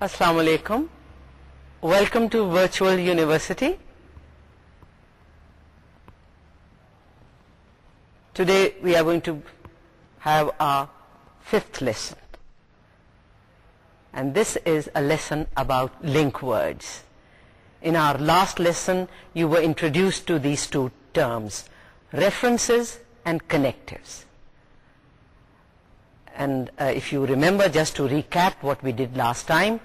Assalamu alaikum. Welcome to Virtual University. Today we are going to have our 5th lesson, and this is a lesson about link words. In our last lesson you were introduced to these two terms, references and connectives. And uh, if you remember, just to recap what we did last time,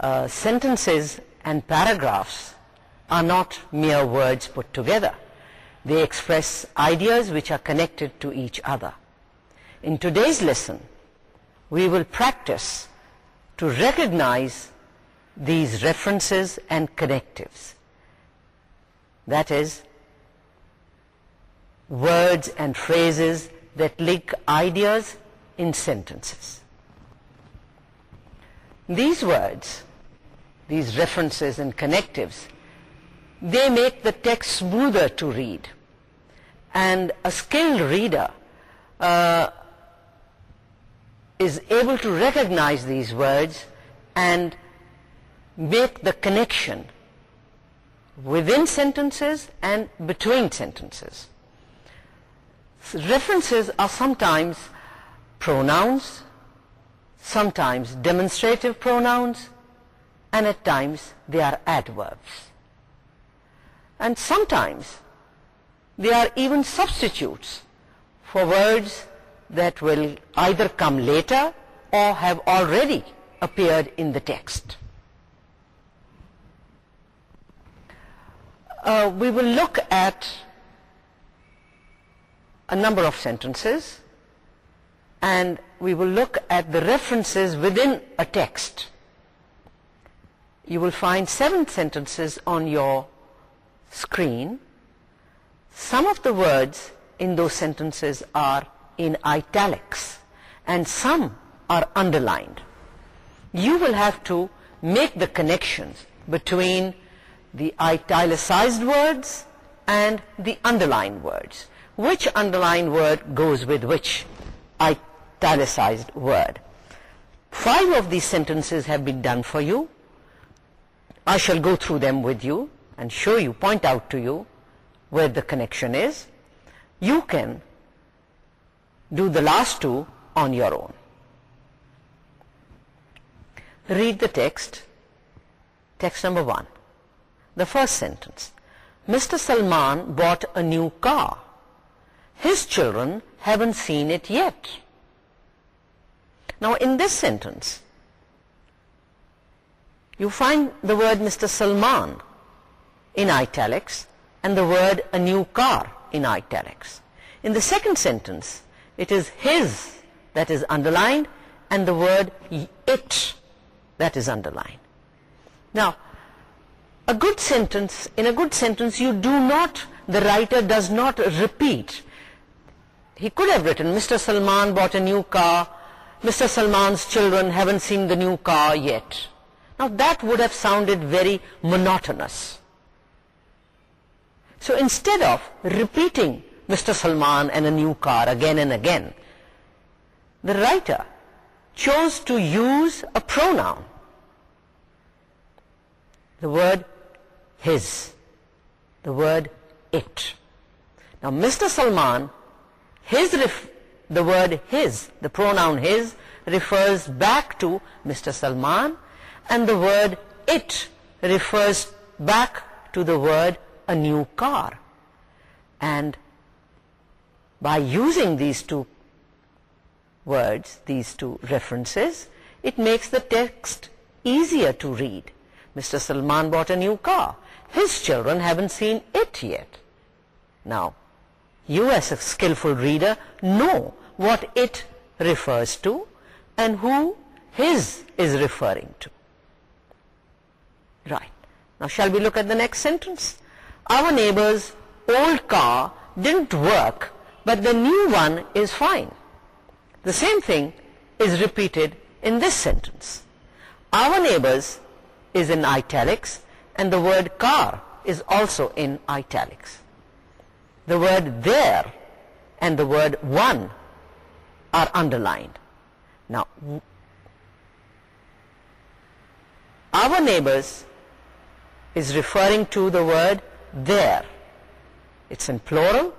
uh, sentences and paragraphs are not mere words put together. They express ideas which are connected to each other. In today's lesson, we will practice to recognize these references and connectives. That is, words and phrases that link ideas in sentences. These words these references and connectives, they make the text smoother to read. And a skilled reader uh, is able to recognize these words and make the connection within sentences and between sentences. References are sometimes pronouns, sometimes demonstrative pronouns, and at times they are adverbs. And sometimes they are even substitutes for words that will either come later or have already appeared in the text. Uh, we will look at a number of sentences and we will look at the references within a text you will find seven sentences on your screen. Some of the words in those sentences are in italics and some are underlined. You will have to make the connections between the italicized words and the underlined words. Which underlined word goes with which italicized word? Five of these sentences have been done for you. I shall go through them with you and show you, point out to you where the connection is. You can do the last two on your own. Read the text, text number one, the first sentence. Mr. Salman bought a new car. His children haven't seen it yet. Now in this sentence, you find the word Mr. Salman in italics and the word a new car in italics. In the second sentence, it is his that is underlined and the word it that is underlined. Now, a good sentence, in a good sentence, you do not, the writer does not repeat. He could have written, Mr. Salman bought a new car, Mr. Salman's children haven't seen the new car yet. Now that would have sounded very monotonous. So instead of repeating Mr. Salman and a new car again and again, the writer chose to use a pronoun, the word his, the word it. Now Mr. Salman, his the word his, the pronoun his, refers back to Mr. Salman, and the word it refers back to the word a new car. And by using these two words, these two references, it makes the text easier to read. Mr. Salman bought a new car. His children haven't seen it yet. Now, you as a skillful reader know what it refers to and who his is referring to right now shall we look at the next sentence our neighbor's old car didn't work but the new one is fine the same thing is repeated in this sentence our neighbor's is in italics and the word car is also in italics the word there and the word one are underlined now our neighbor's is referring to the word there. It's in plural,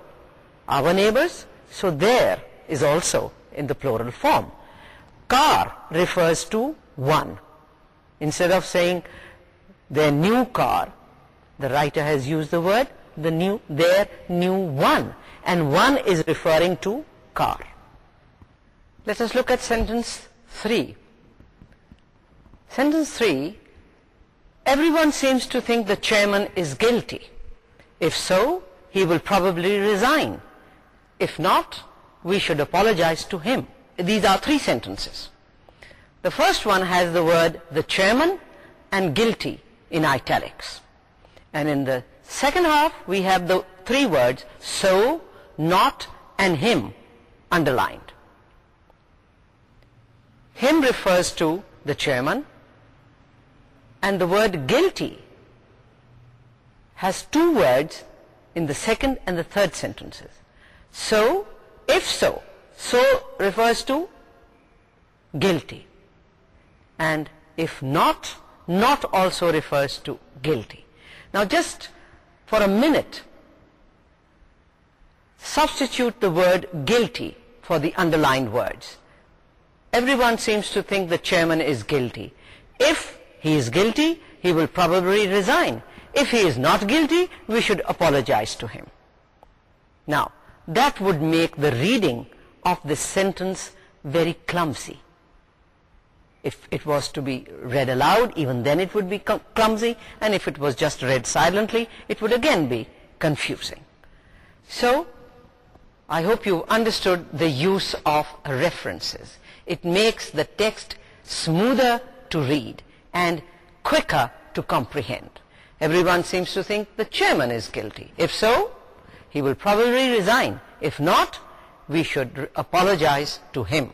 our neighbors, so there is also in the plural form. Car refers to one. Instead of saying their new car, the writer has used the word the new their new one and one is referring to car. Let us look at sentence 3. Sentence three everyone seems to think the chairman is guilty. If so, he will probably resign. If not, we should apologize to him. These are three sentences. The first one has the word the chairman and guilty in italics. And in the second half, we have the three words so, not, and him underlined. Him refers to the chairman, and the word guilty has two words in the second and the third sentences. So, if so, so refers to guilty. And if not, not also refers to guilty. Now just for a minute, substitute the word guilty for the underlined words. Everyone seems to think the chairman is guilty. If he is guilty, he will probably resign. If he is not guilty, we should apologize to him. Now, that would make the reading of this sentence very clumsy. If it was to be read aloud, even then it would be clumsy, and if it was just read silently, it would again be confusing. So, I hope you understood the use of references. It makes the text smoother to read and quicker to comprehend. Everyone seems to think the chairman is guilty. If so, he will probably resign. If not, we should apologize to him.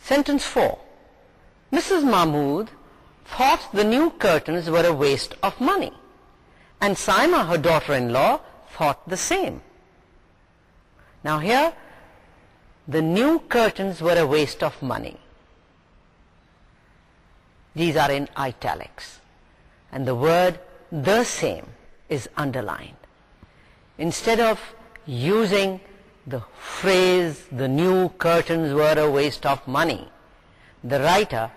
Sentence 4. Mrs. Mahmood thought the new curtains were a waste of money. And Sima, her daughter-in-law, thought the same. Now here, the new curtains were a waste of money. These are in italics. And the word the same is underlined. Instead of using the phrase the new curtains were a waste of money, the writer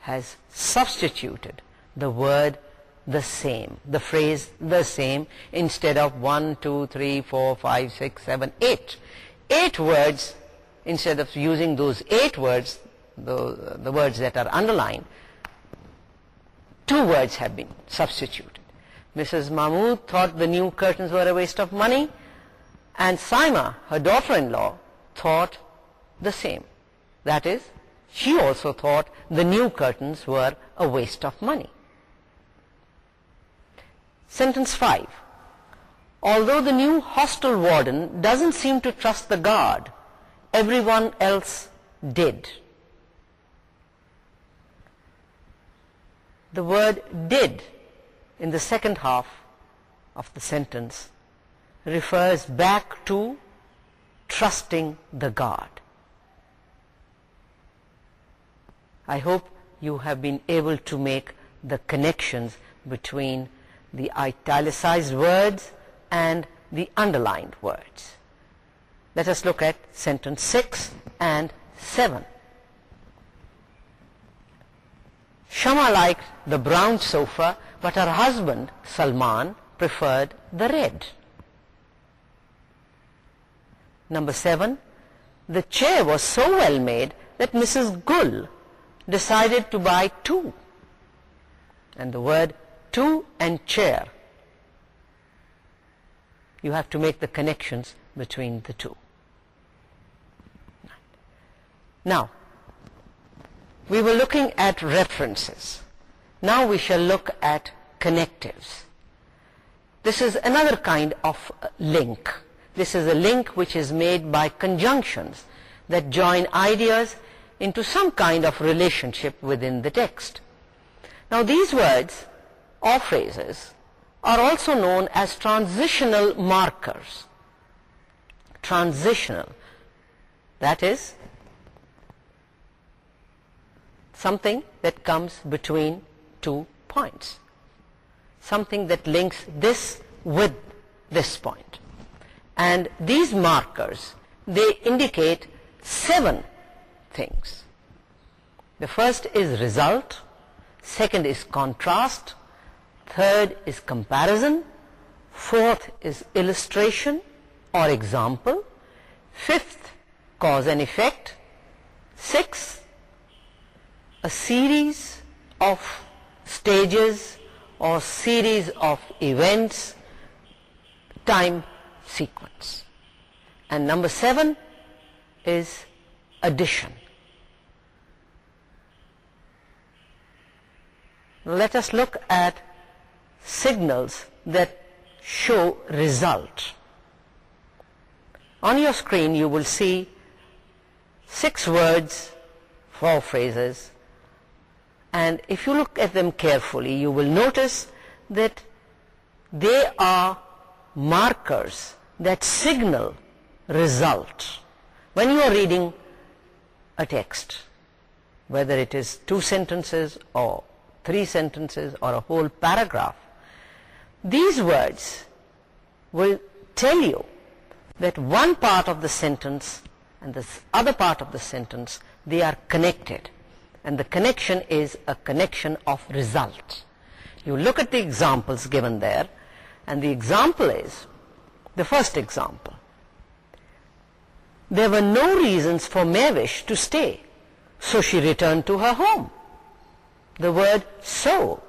has substituted the word the same, the phrase the same instead of 1, 2, 3, 4, 5, 6, 7, 8 eight words instead of using those eight words the, words that are underlined two words have been substituted Mrs. Mahmood thought the new curtains were a waste of money and Sima, her daughter-in-law thought the same that is she also thought the new curtains were a waste of money sentence five. Although the new hostel warden doesn't seem to trust the guard, everyone else did. The word did in the second half of the sentence refers back to trusting the guard. I hope you have been able to make the connections between the italicized words and the underlined words. Let us look at sentence 6 and 7. Shama liked the brown sofa, but her husband, Salman, preferred the red. Number 7. The chair was so well made that Mrs. Gull decided to buy two. And the word two and chair you have to make the connections between the two now we were looking at references now we shall look at connectives this is another kind of link this is a link which is made by conjunctions that join ideas into some kind of relationship within the text now these words or phrases are also known as transitional markers. Transitional. That is, something that comes between two points. Something that links this with this point. And these markers, they indicate seven things. The first is result, second is contrast, contrast, Third is comparison. Fourth is illustration or example. Fifth, cause and effect. Sixth, a series of stages or series of events, time sequence. And number 7 is addition. Let us look at signals that show result. On your screen you will see six words, four phrases and if you look at them carefully you will notice that they are markers that signal result when you are reading a text whether it is two sentences or three sentences or a whole paragraph these words will tell you that one part of the sentence and the other part of the sentence they are connected and the connection is a connection of result you look at the examples given there and the example is the first example there were no reasons for Mavish to stay so she returned to her home the word so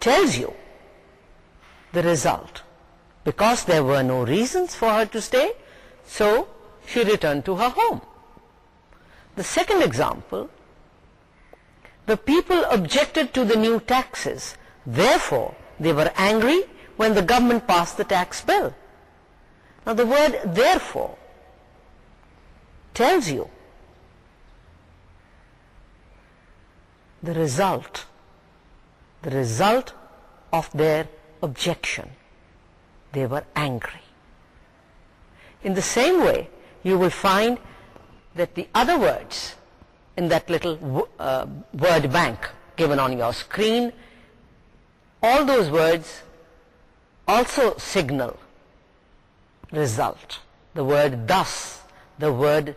tells you the result. Because there were no reasons for her to stay, so she returned to her home. The second example, the people objected to the new taxes, therefore they were angry when the government passed the tax bill. Now the word therefore tells you the result, the result of their objection. They were angry. In the same way, you will find that the other words in that little uh, word bank given on your screen, all those words also signal result. The word thus, the word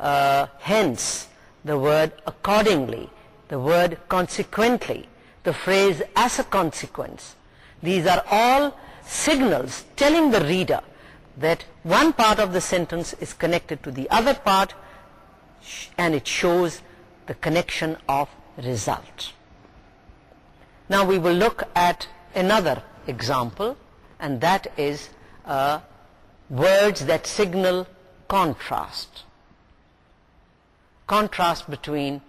uh, hence, the word accordingly, the word consequently, the phrase as a consequence, these are all signals telling the reader that one part of the sentence is connected to the other part and it shows the connection of result now we will look at another example and that is uh, words that signal contrast contrast between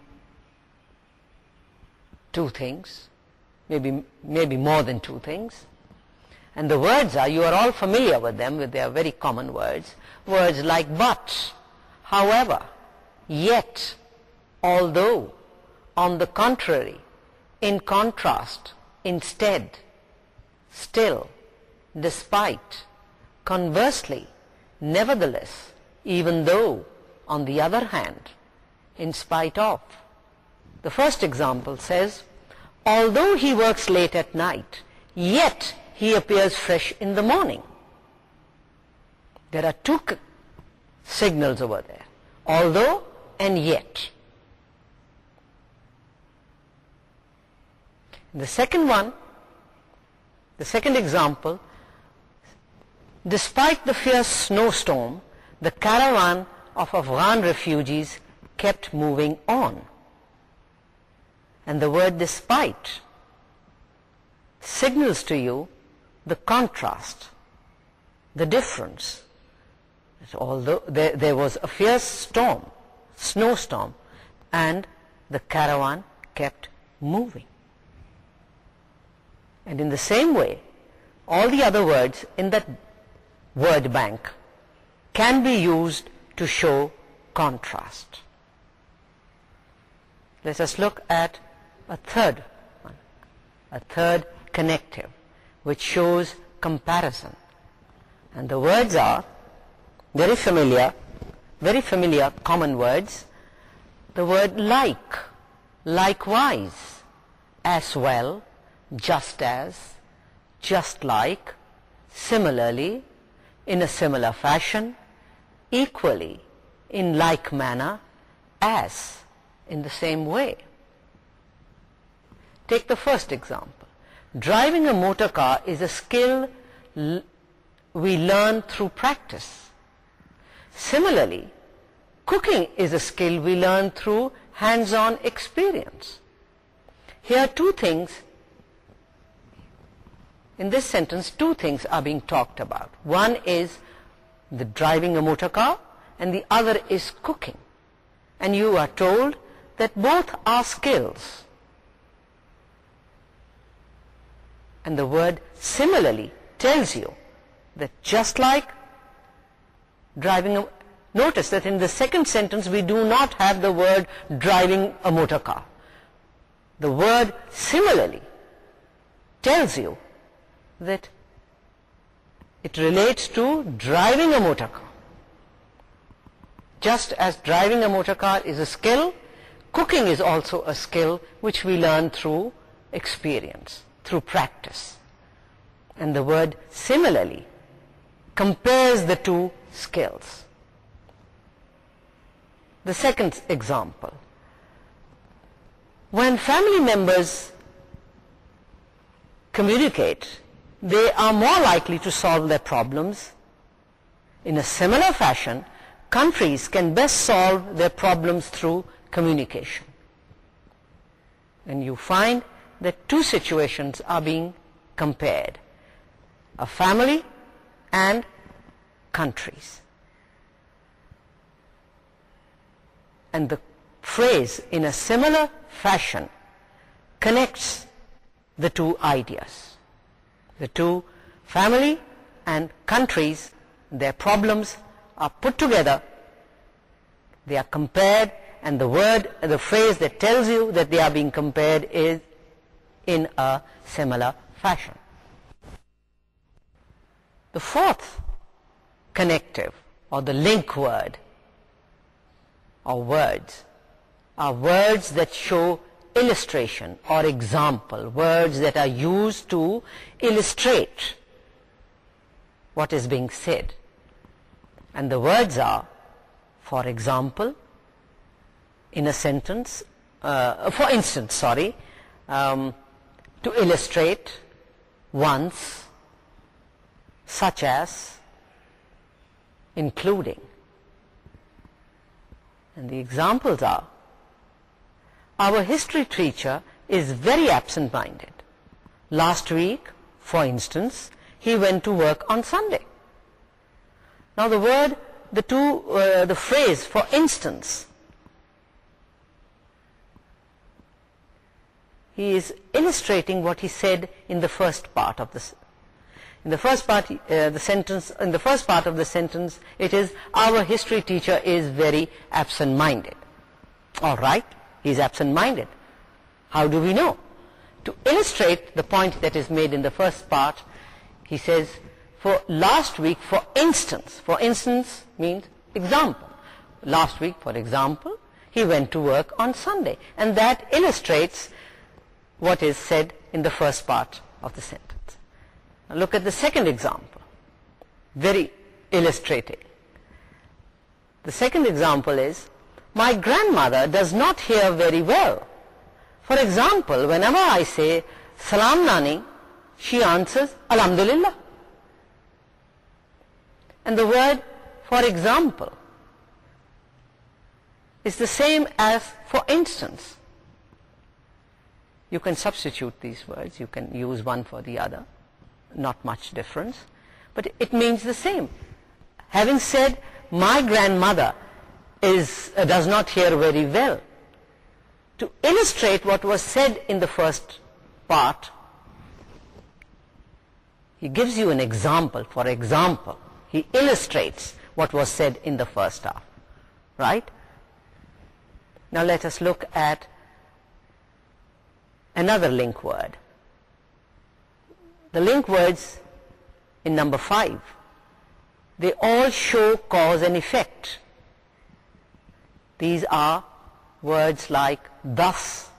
two things maybe maybe more than two things and the words are you are all familiar with them with their very common words words like but however yet although on the contrary in contrast instead still despite conversely nevertheless even though on the other hand in spite of the first example says although he works late at night, yet he appears fresh in the morning. There are two signals over there, although and yet. The second one, the second example, despite the fierce snowstorm, the caravan of Afghan refugees kept moving on. And the word despite signals to you the contrast, the difference. Although there, was a fierce storm, snowstorm, and the caravan kept moving. And in the same way, all the other words in that word bank can be used to show contrast. Let us look at a third one, a third connective which shows comparison and the words are very familiar very familiar common words the word like likewise as well just as just like similarly in a similar fashion equally in like manner as in the same way Take the first example. Driving a motor car is a skill we learn through practice. Similarly, cooking is a skill we learn through hands-on experience. Here are two things In this sentence, two things are being talked about. One is the driving a motor car and the other is cooking. And you are told that both are skills. And the word similarly tells you that just like driving a... Notice that in the second sentence we do not have the word driving a motor car. The word similarly tells you that it relates to driving a motor car. Just as driving a motor car is a skill, cooking is also a skill which we learn through experience through practice. And the word similarly compares the two skills. The second example, when family members communicate, they are more likely to solve their problems. In a similar fashion, countries can best solve their problems through communication. And you find the two situations are being compared a family and countries and the phrase in a similar fashion connects the two ideas the two family and countries their problems are put together they are compared and the word the phrase that tells you that they are being compared is in a similar fashion. The fourth connective or the link word or words are words that show illustration or example, words that are used to illustrate what is being said. And the words are, for example, in a sentence, uh, for instance, sorry, um, to illustrate once such as including and the examples are our history teacher is very absent minded last week for instance he went to work on sunday now the word the two uh, the phrase for instance he is illustrating what he said in the first part of this in the first part uh, the sentence in the first part of the sentence it is our history teacher is very absent minded all right he is absent minded how do we know to illustrate the point that is made in the first part he says for last week for instance for instance means example last week for example he went to work on sunday and that illustrates what is said in the first part of the sentence. look at the second example, very illustrating. The second example is, my grandmother does not hear very well. For example, whenever I say, Salam Nani, she answers, Alhamdulillah. And the word, for example, is the same as for instance you can substitute these words you can use one for the other not much difference but it means the same having said my grandmother is uh, does not hear very well to illustrate what was said in the first part he gives you an example for example he illustrates what was said in the first half right now let us look at another link word. The link words in number five, they all show cause and effect. These are words like thus,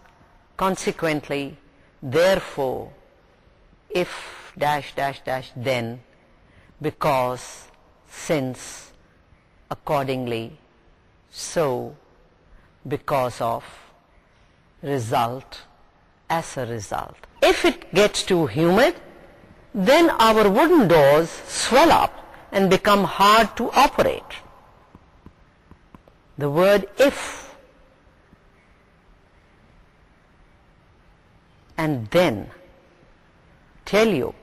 consequently, therefore, if, dash, dash, dash, then, because, since, accordingly, so, because of, result, as a result. If it gets too humid, then our wooden doors swell up and become hard to operate. The word if and then tell you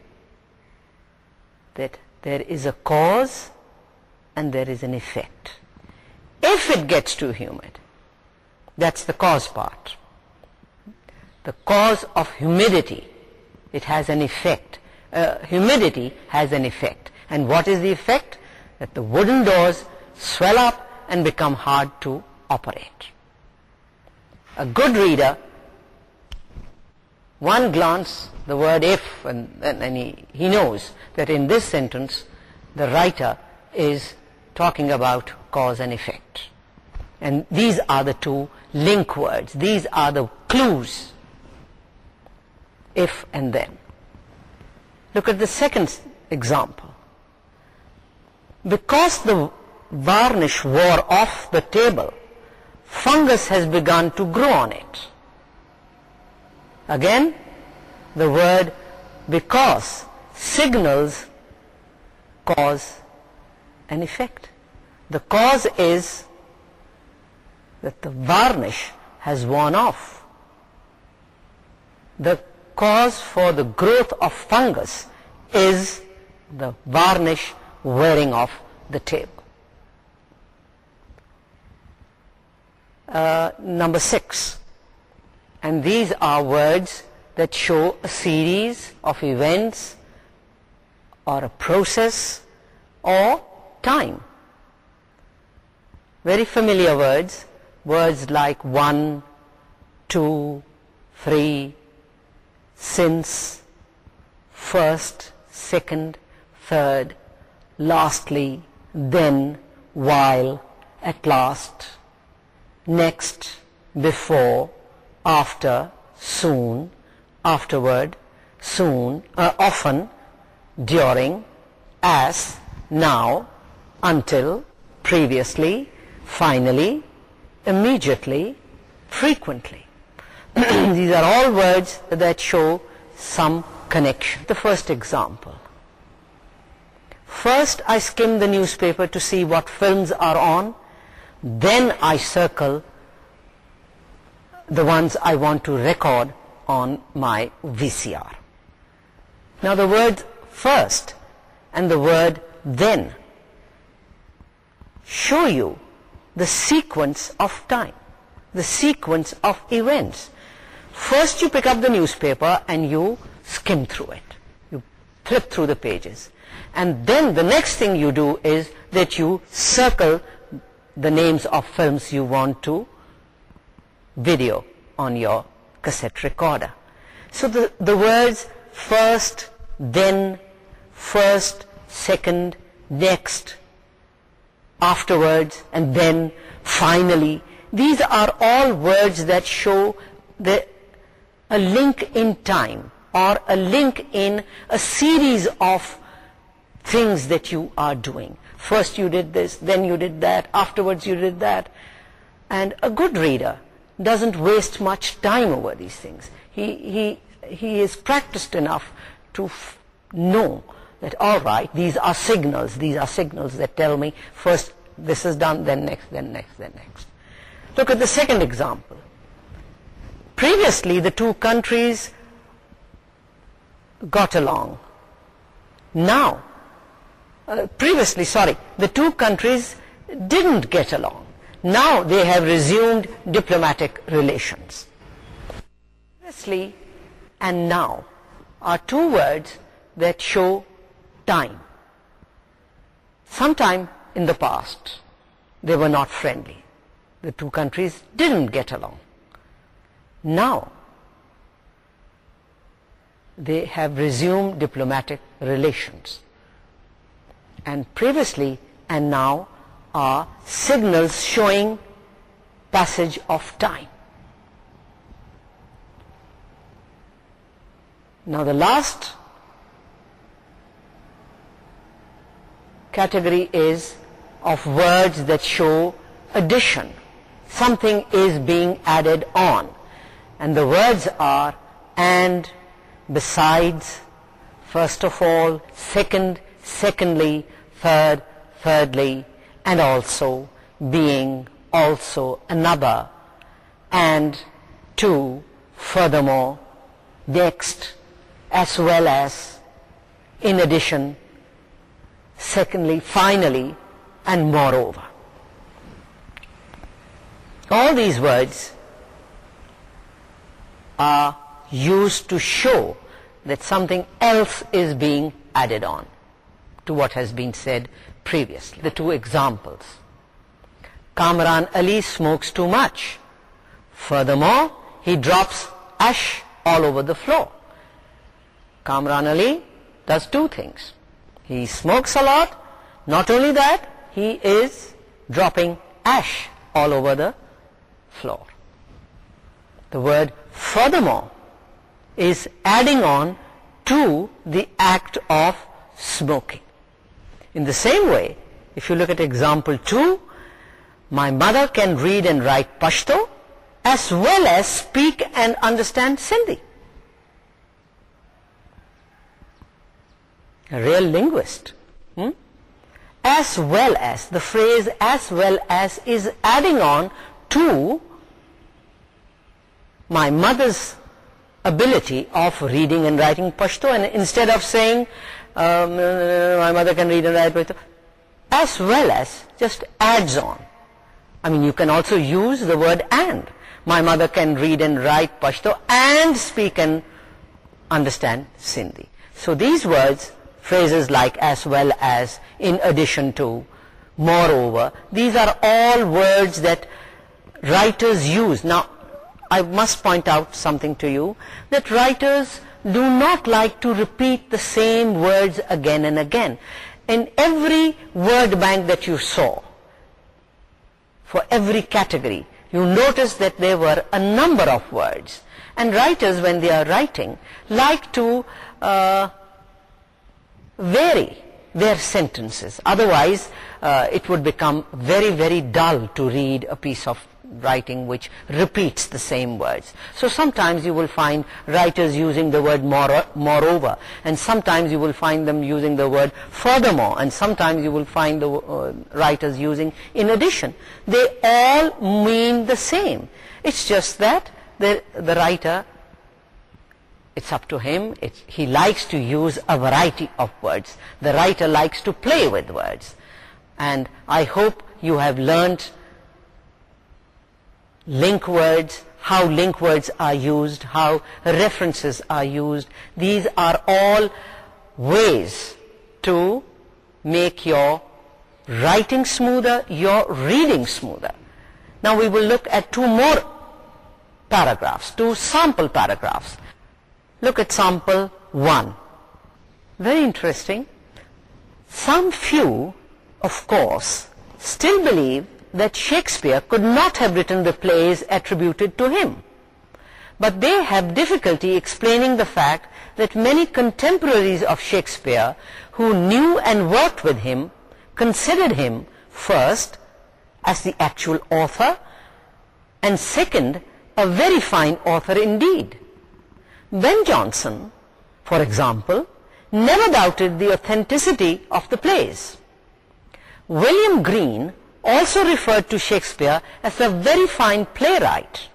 that there is a cause and there is an effect. If it gets too humid, that's the cause part the cause of humidity it has an effect uh, humidity has an effect and what is the effect that the wooden doors swell up and become hard to operate a good reader one glance the word if and, and, he knows that in this sentence the writer is talking about cause and effect and these are the two link words these are the clues if and then. Look at the second example. Because the varnish wore off the table, fungus has begun to grow on it. Again, the word because signals cause an effect. The cause is that the varnish has worn off. The cause for the growth of fungus is the varnish wearing off the tape. Uh, number six, and these are words that show a series of events or a process or time. Very familiar words, words like one, two, three, since first second third lastly then while at last next before after soon afterward soon uh, often during as now until previously finally immediately frequently these are all words that show some connection. The first example. First, I skim the newspaper to see what films are on. Then I circle the ones I want to record on my VCR. Now, the words first and the word then show you the sequence of time, the sequence of events first you pick up the newspaper and you skim through it you flip through the pages and then the next thing you do is that you circle the names of films you want to video on your cassette recorder so the the words first then first second next afterwards and then finally these are all words that show the a link in time or a link in a series of things that you are doing. First you did this, then you did that, afterwards you did that. And a good reader doesn't waste much time over these things. He is practiced enough to know that, all right, these are signals that tell me first this is done, then next, then next, then next. Look at the second example previously the two countries got along now uh, previously sorry the two countries didn't get along now they have resumed diplomatic relations previously and now are two words that show time sometime in the past they were not friendly the two countries didn't get along now they have resumed diplomatic relations and previously and now are signals showing passage of time now the last category is of words that show addition something is being added on and the words are, and, besides, first of all, second, secondly, third, thirdly, and also, being, also, another, and two, furthermore, next, as well as, in addition, secondly, finally, and moreover. All these words are used to show that something else is being added on to what has been said previously. The two examples. Kamran Ali smokes too much. Furthermore, he drops ash all over the floor. Kamran Ali does two things. He smokes a lot. Not only that, he is dropping ash all over the floor. The word furthermore is adding on to the act of smoking. In the same way, if you look at example 2, my mother can read and write Pashto as well as speak and understand Sindhi. A real linguist. Hmm? As well as, the phrase as well as is adding on to my mother's ability of reading and writing Pashto and instead of saying um, uh, my mother can read and write Pashto as well as just adds on I mean you can also use the word and my mother can read and write Pashto and speak and understand Sindhi so these words phrases like as well as in addition to moreover these are all words that writers use now I must point out something to you, that writers do not like to repeat the same words again and again. In every word bank that you saw, for every category, you noticed that there were a number of words. And writers, when they are writing, like to uh, vary their sentences. Otherwise, uh, it would become very, very dull to read a piece of writing which repeats the same words. So sometimes you will find writers using the word moreover and sometimes you will find them using the word furthermore and sometimes you will find the uh, writers using in addition. They all mean the same. It's just that the, the writer, it's up to him, he likes to use a variety of words. The writer likes to play with words. And I hope you have learned link words, how link words are used, how references are used. These are all ways to make your writing smoother, your reading smoother. Now we will look at two more paragraphs, two sample paragraphs. Look at sample one. Very interesting. Some few, of course, still believe that Shakespeare could not have written the plays attributed to him. But they have difficulty explaining the fact that many contemporaries of Shakespeare who knew and worked with him considered him first as the actual author and second a very fine author indeed. Ben Jonson, for example, never doubted the authenticity of the plays. William Greene also referred to Shakespeare as a very fine playwright.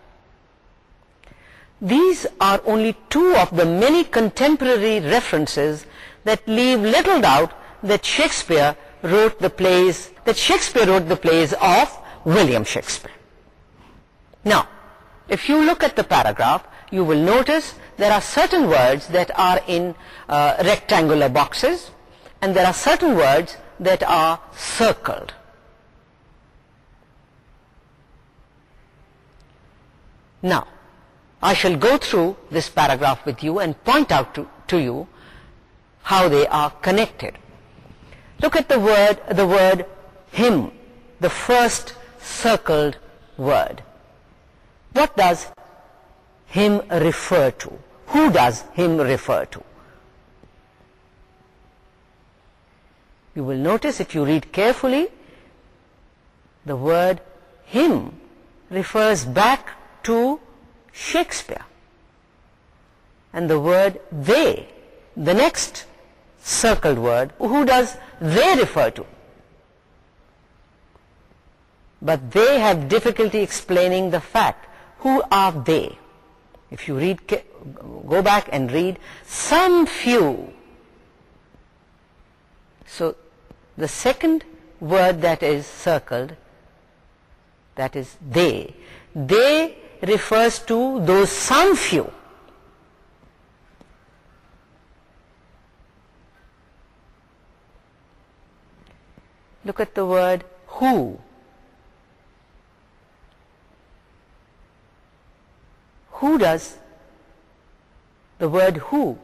These are only two of the many contemporary references that leave little doubt that Shakespeare wrote the plays that Shakespeare wrote the plays of William Shakespeare. Now, if you look at the paragraph, you will notice there are certain words that are in uh, rectangular boxes and there are certain words that are circled. Now, I shall go through this paragraph with you and point out to, you how they are connected. Look at the word, the word him, the first circled word. What does him refer to? Who does him refer to? You will notice if you read carefully, the word him refers back to Shakespeare. And the word they, the next circled word, who does they refer to? But they have difficulty explaining the fact. Who are they? If you read, go back and read, some few. So the second word that is circled, that is they, they refers to those some few look at the word who who does the word who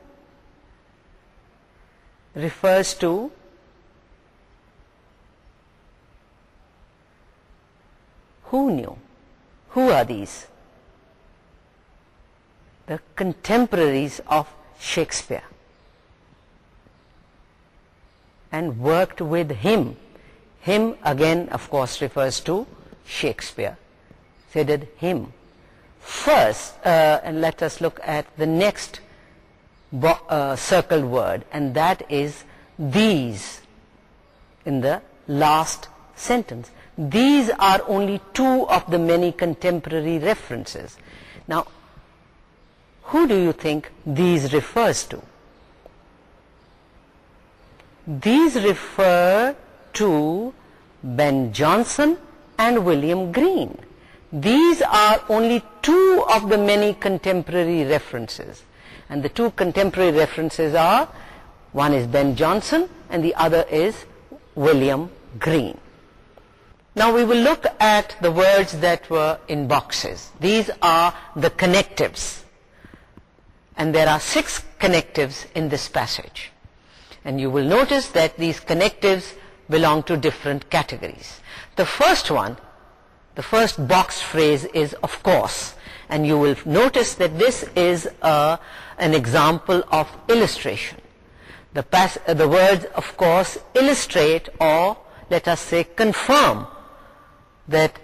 refers to who knew who are these the contemporaries of Shakespeare and worked with him. Him again of course refers to Shakespeare. So did him. First, uh, and let us look at the next bo uh, circled word and that is these in the last sentence. These are only two of the many contemporary references. Now who do you think these refers to these refer to ben johnson and william green these are only two of the many contemporary references and the two contemporary references are one is ben johnson and the other is william green now we will look at the words that were in boxes these are the connectives and there are six connectives in this passage. And you will notice that these connectives belong to different categories. The first one, the first boxed phrase is of course, and you will notice that this is a, uh, an example of illustration. Uh, the words of course illustrate or let us say confirm that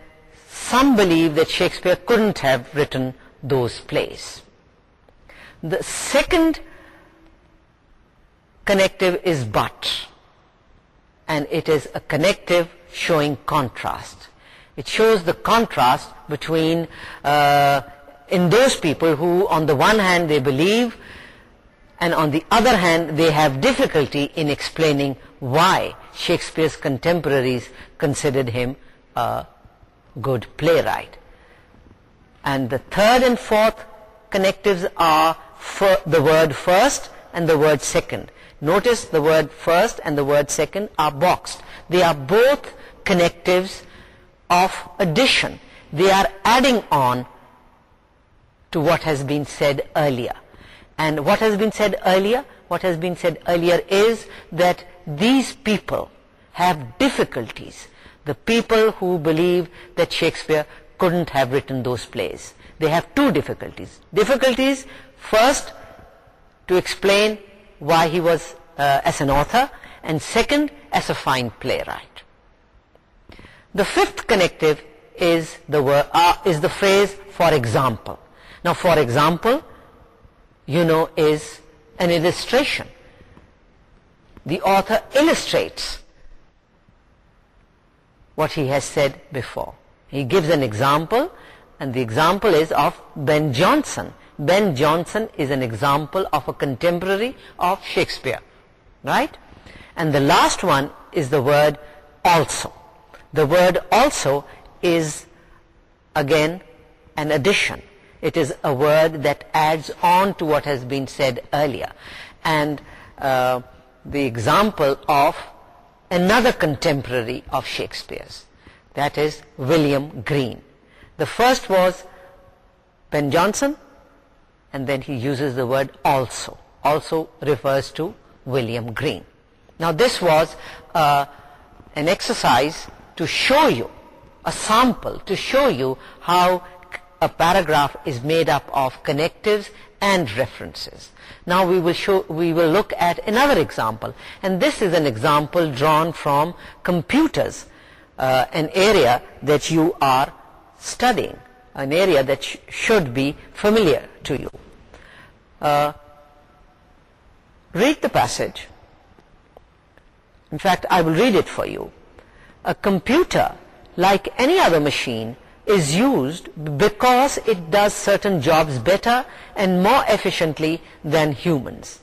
some believe that Shakespeare couldn't have written those plays the second connective is but and it is a connective showing contrast it shows the contrast between uh, in those people who on the one hand they believe and on the other hand they have difficulty in explaining why Shakespeare's contemporaries considered him a good playwright and the third and fourth connectives are the word first and the word second. Notice the word first and the word second are boxed. They are both connectives of addition. They are adding on to what has been said earlier. And what has been said earlier? What has been said earlier is that these people have difficulties. The people who believe that Shakespeare couldn't have written those plays. They have two difficulties. Difficulties first to explain why he was uh, as an author and second as a fine playwright the fifth connective uh, is the phrase for example now for example you know is an illustration the author illustrates what he has said before he gives an example and the example is of ben Jonson. Ben Jonson is an example of a contemporary of Shakespeare. Right? And the last one is the word also. The word also is again an addition. It is a word that adds on to what has been said earlier. And uh, the example of another contemporary of Shakespeare's. That is William Green. The first was Ben Jonson and then he uses the word also. Also refers to William Green. Now this was uh, an exercise to show you, a sample to show you how a paragraph is made up of connectives and references. Now we will, show, we will look at another example and this is an example drawn from computers, uh, an area that you are studying an area that should be familiar to you. Uh, read the passage. In fact, I will read it for you. A computer, like any other machine, is used because it does certain jobs better and more efficiently than humans.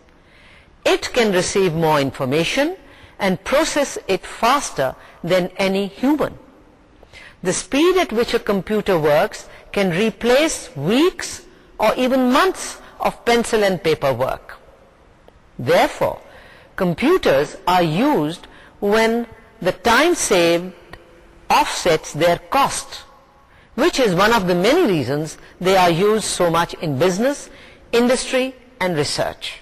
It can receive more information and process it faster than any human. The speed at which a computer works can replace weeks or even months of pencil and paper work. Therefore, computers are used when the time saved offsets their cost, which is one of the many reasons they are used so much in business, industry and research.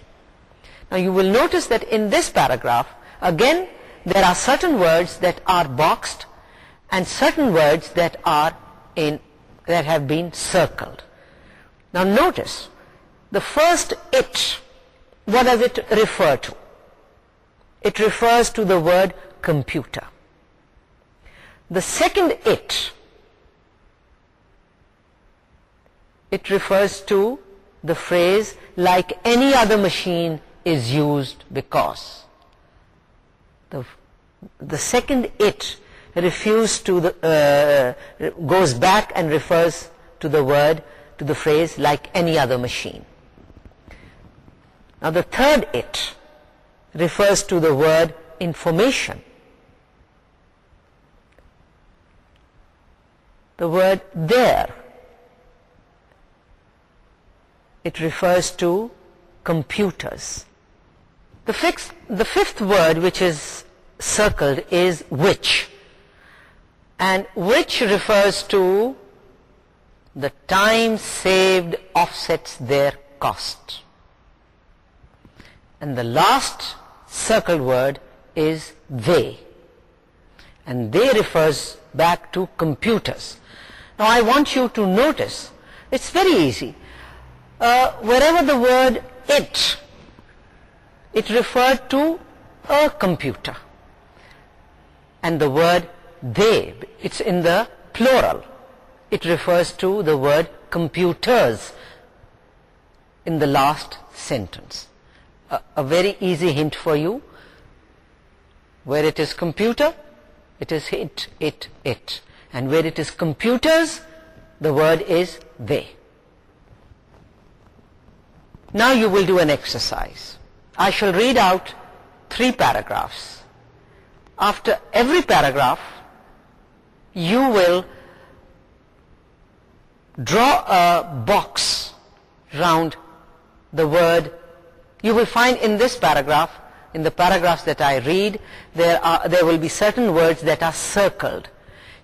Now you will notice that in this paragraph, again, there are certain words that are boxed and certain words that are in that have been circled. Now notice, the first it, what does it refer to? It refers to the word computer. The second it, it refers to the phrase like any other machine is used because. The, the second it refuse to the, uh, uh, goes back and refers to the word to the phrase like any other machine now the third it refers to the word information the word there it refers to computers the fix the fifth word which is circled is which and which refers to the time saved offsets their cost and the last circle word is they and they refers back to computers now I want you to notice it's very easy uh, wherever the word it it referred to a computer and the word they it's in the plural it refers to the word computers in the last sentence a, very easy hint for you where it is computer it is it it it and where it is computers the word is they now you will do an exercise I shall read out three paragraphs after every paragraph you will draw a box round the word you will find in this paragraph in the paragraphs that I read there are there will be certain words that are circled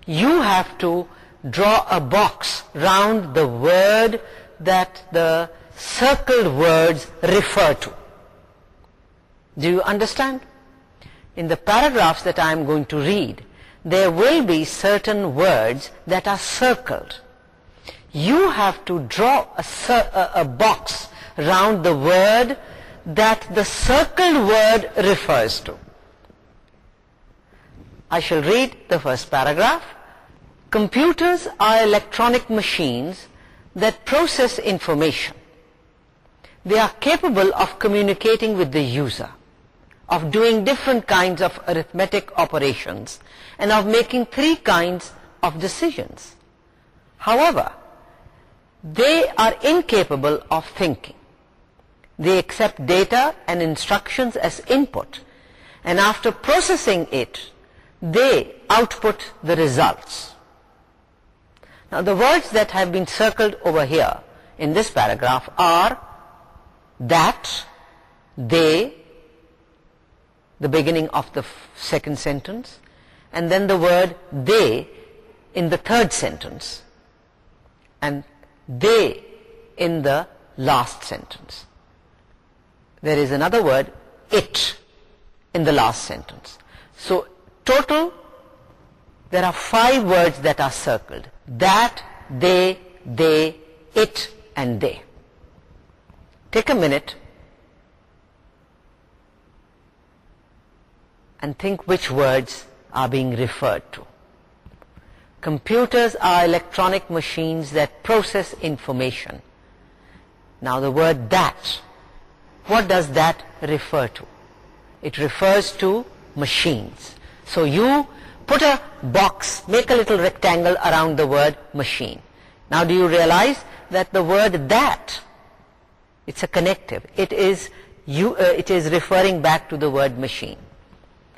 you have to draw a box round the word that the circled words refer to do you understand in the paragraphs that I am going to read there will be certain words that are circled. You have to draw a, box round the word that the circled word refers to. I shall read the first paragraph. Computers are electronic machines that process information. They are capable of communicating with the user of doing different kinds of arithmetic operations and of making three kinds of decisions. However, they are incapable of thinking. They accept data and instructions as input and after processing it, they output the results. Now the words that have been circled over here in this paragraph are that, they, the beginning of the second sentence and then the word they in the third sentence and they in the last sentence. There is another word it in the last sentence. So total there are five words that are circled that, they, they, it and they. Take a minute and think which words are being referred to. Computers are electronic machines that process information. Now the word that, what does that refer to? It refers to machines. So you put a box, make a little rectangle around the word machine. Now do you realize that the word that, it's a connective. It is uh, referring back to the word machine.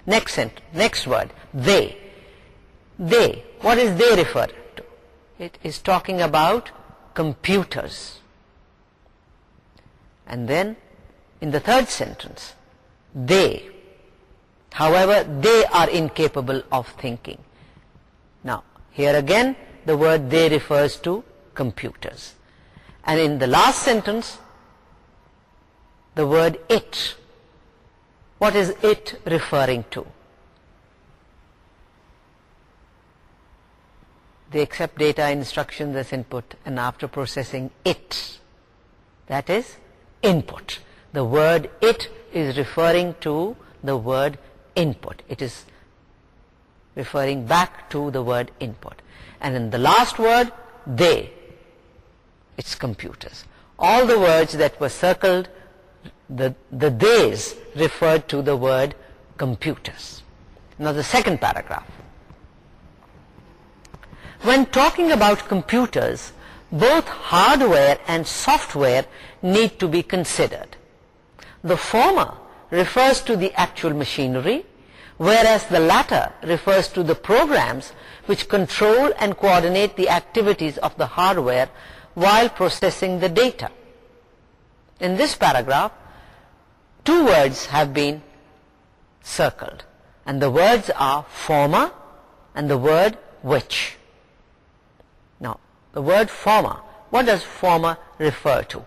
Next sentence, next word, they. They, what is they refer to? It is talking about computers. And then in the third sentence, they, however, they are incapable of thinking. Now, here again, the word they refers to computers. And in the last sentence, the word it what is it referring to? They accept data instructions as input and after processing it, that is input. The word it is referring to the word input. It is referring back to the word input. And in the last word, they, it's computers. All the words that were circled the days referred to the word computers. Now the second paragraph. When talking about computers, both hardware and software need to be considered. The former refers to the actual machinery, whereas the latter refers to the programs which control and coordinate the activities of the hardware while processing the data. In this paragraph, two words have been circled and the words are former and the word which now the word former what does former refer to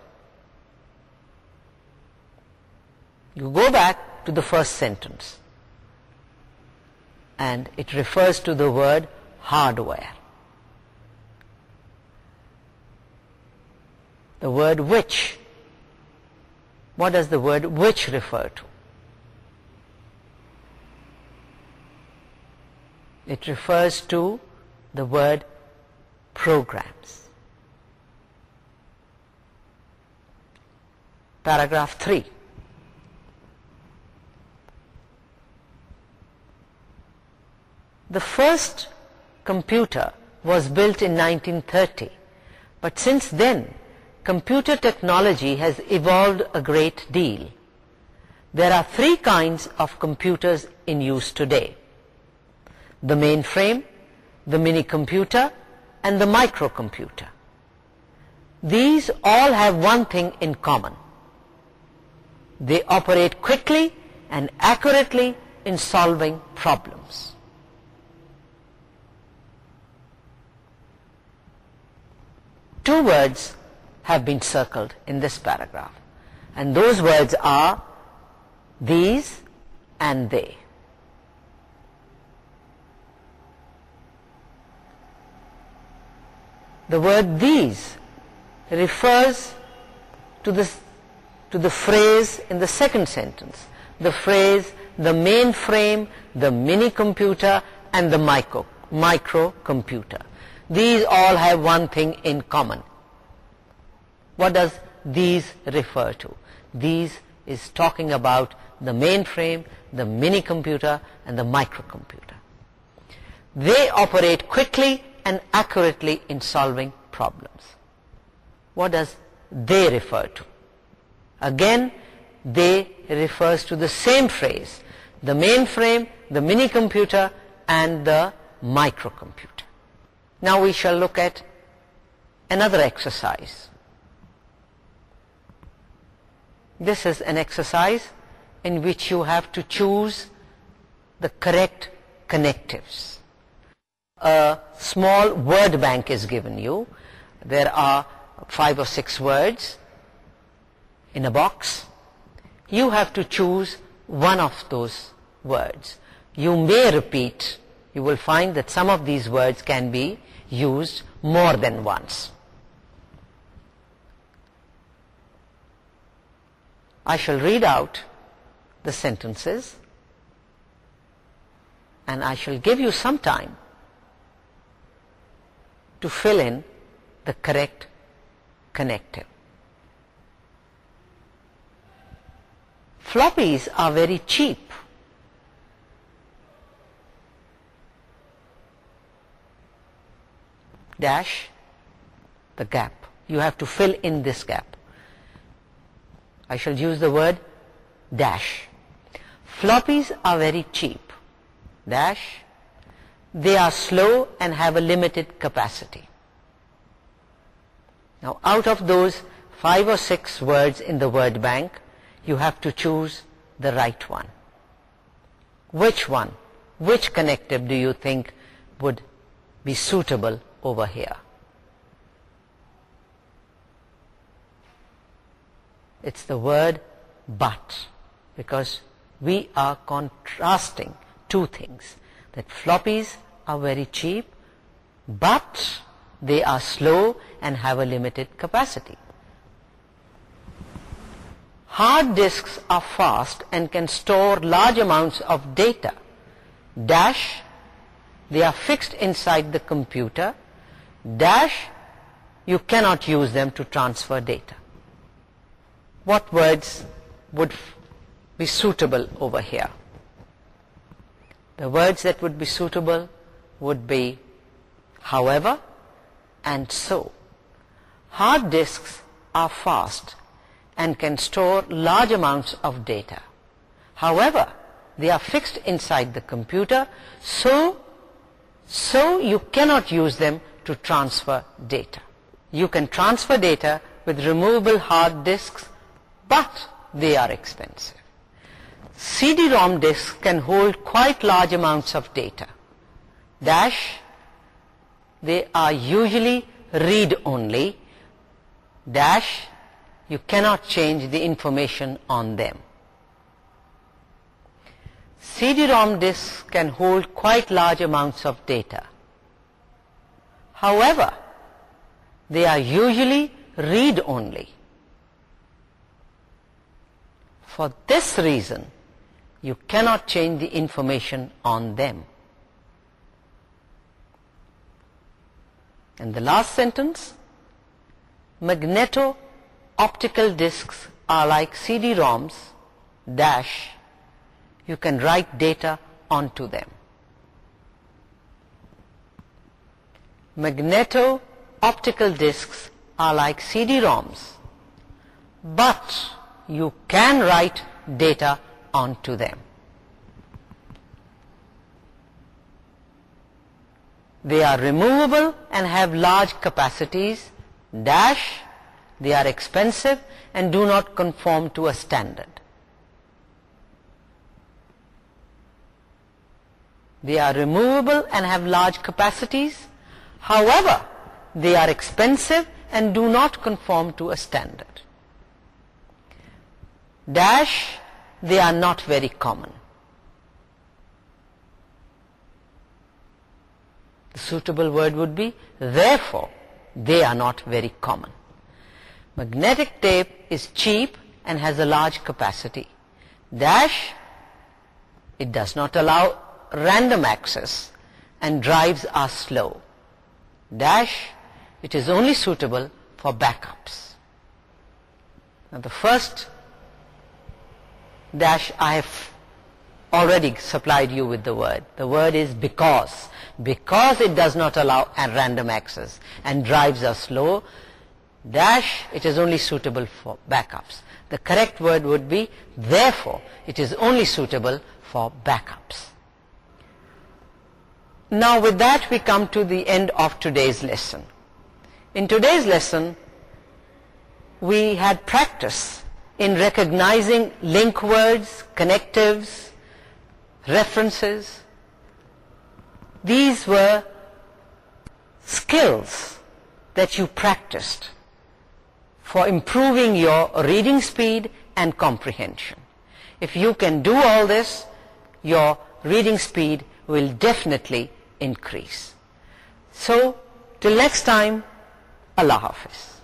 you go back to the first sentence and it refers to the word hardware the word which what does the word which refer to? It refers to the word programs. Paragraph 3. The first computer was built in 1930, but since then computer technology has evolved a great deal. There are three kinds of computers in use today. The mainframe, the mini computer and the microcomputer. These all have one thing in common. They operate quickly and accurately in solving problems. Two words have been circled in this paragraph. And those words are these and they. The word these refers to the, to the phrase in the second sentence. The phrase, the mainframe, the mini computer and the micro, micro computer. These all have one thing in common what does these refer to these is talking about the mainframe the mini computer and the microcomputer they operate quickly and accurately in solving problems what does they refer to again they refers to the same phrase the mainframe the mini computer and the microcomputer now we shall look at another exercise this is an exercise in which you have to choose the correct connectives. A small word bank is given you. There are 5 or 6 words in a box. You have to choose one of those words. You may repeat. You will find that some of these words can be used more than once. I shall read out the sentences and I shall give you some time to fill in the correct connective. Floppies are very cheap. Dash the gap. You have to fill in this gap. I shall use the word dash. Floppies are very cheap. Dash. They are slow and have a limited capacity. Now out of those five or six words in the word bank, you have to choose the right one. Which one, which connective do you think would be suitable over here? it's the word but because we are contrasting two things that floppies are very cheap but they are slow and have a limited capacity hard disks are fast and can store large amounts of data dash they are fixed inside the computer dash you cannot use them to transfer data what words would be suitable over here. The words that would be suitable would be however and so. Hard disks are fast and can store large amounts of data. However, they are fixed inside the computer so so you cannot use them to transfer data. You can transfer data with removable hard disks but they are expensive. CD-ROM disks can hold quite large amounts of data. Dash, they are usually read-only. Dash, you cannot change the information on them. CD-ROM disks can hold quite large amounts of data. However, they are usually read-only. For this reason, you cannot change the information on them. And the last sentence, magneto-optical discs are like CD-ROMs, dash, you can write data onto them. Magneto-optical discs are like CD-ROMs, but you can write data onto them. They are removable and have large capacities, dash, they are expensive and do not conform to a standard. They are removable and have large capacities, however, they are expensive and do not conform to a standard dash, they are not very common. The suitable word would be, therefore, they are not very common. Magnetic tape is cheap and has a large capacity. Dash, it does not allow random access and drives are slow. Dash, it is only suitable for backups. Now the first dash I have already supplied you with the word. The word is because. Because it does not allow random access and drives are slow, dash it is only suitable for backups. The correct word would be therefore it is only suitable for backups. Now with that we come to the end of today's lesson. In today's lesson we had practice in recognizing link words, connectives, references. These were skills that you practiced for improving your reading speed and comprehension. If you can do all this, your reading speed will definitely increase. So, till next time, Allah Hafiz.